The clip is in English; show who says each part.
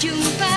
Speaker 1: jumpa